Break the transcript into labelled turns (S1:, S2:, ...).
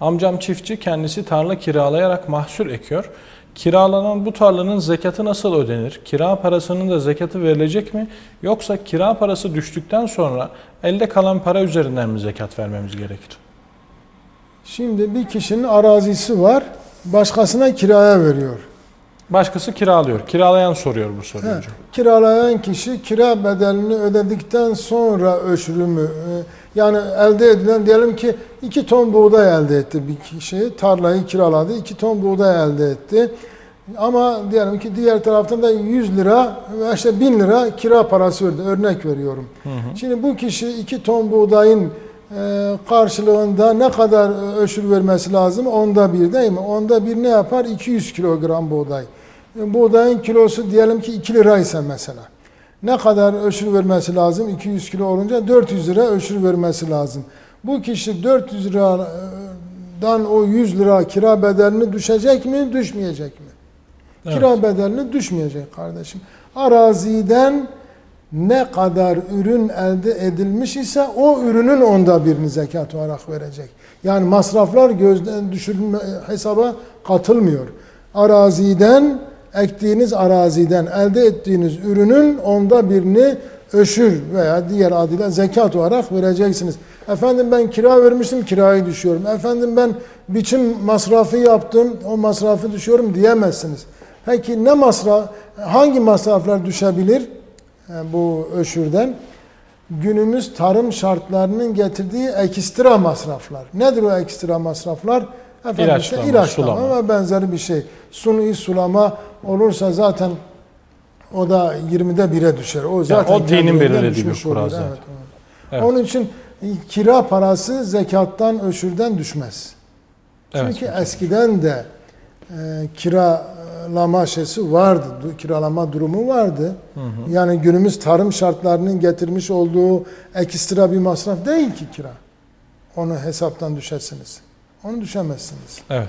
S1: Amcam çiftçi kendisi tarla kiralayarak mahsul ekiyor. Kiralanan bu tarlanın zekatı nasıl ödenir? Kira parasının da zekatı verilecek mi? Yoksa kira parası düştükten sonra elde kalan para üzerinden mi zekat vermemiz gerekir?
S2: Şimdi bir kişinin arazisi var, başkasına kiraya veriyor.
S1: Başkası kiralıyor. Kiralayan soruyor bu soruyu hocam.
S2: kiralayan kişi kira bedelini ödedikten sonra öşürümü e, yani elde edilen diyelim ki 2 ton buğday elde etti bir kişi tarlayı kiraladı 2 ton buğday elde etti ama diyelim ki diğer taraftan da 100 lira ve işte 1000 lira kira parası verdi örnek veriyorum. Şimdi bu kişi 2 ton buğdayın e, karşılığında ne kadar e, öşür vermesi lazım? Onda bir değil mi? Onda bir ne yapar? 200 kilogram buğday. Buğdayın kilosu diyelim ki 2 liraysa mesela. Ne kadar öşür vermesi lazım? 200 kilo olunca 400 lira öşür vermesi lazım. Bu kişi 400 liradan o 100 lira kira bedelini düşecek mi, düşmeyecek mi?
S1: Evet.
S2: Kira bedelini düşmeyecek kardeşim. Araziden ne kadar ürün elde edilmiş ise o ürünün onda birini zekat olarak verecek. Yani masraflar gözden düşürülme hesaba katılmıyor. Araziden ektiğiniz araziden elde ettiğiniz ürünün onda birini öşür veya diğer adıyla zekat olarak vereceksiniz. Efendim ben kira vermiştim kirayı düşüyorum. Efendim ben biçim masrafı yaptım o masrafı düşüyorum diyemezsiniz. Peki ne masraf, hangi masraflar düşebilir e, bu öşürden? Günümüz tarım şartlarının getirdiği ekstra masraflar. Nedir o ekstra masraflar? Efendim
S1: İlaçlama,
S2: işte ilaçlama
S1: sulama.
S2: ve benzeri bir şey. Suni sulama olursa zaten o da 20'de 1'e düşer. O zaten
S1: o dinin belirlediği bir kural zaten.
S2: Evet, evet.
S1: Evet.
S2: Onun için kira parası zekattan, öşürden düşmez.
S1: Evet
S2: Çünkü
S1: hocam.
S2: eskiden de e, kiralama şeysi vardı, kiralama durumu vardı. Yani günümüz tarım şartlarının getirmiş olduğu ekstra bir masraf değil ki kira. Onu hesaptan düşersiniz. Onu düşemezsiniz.
S1: Evet.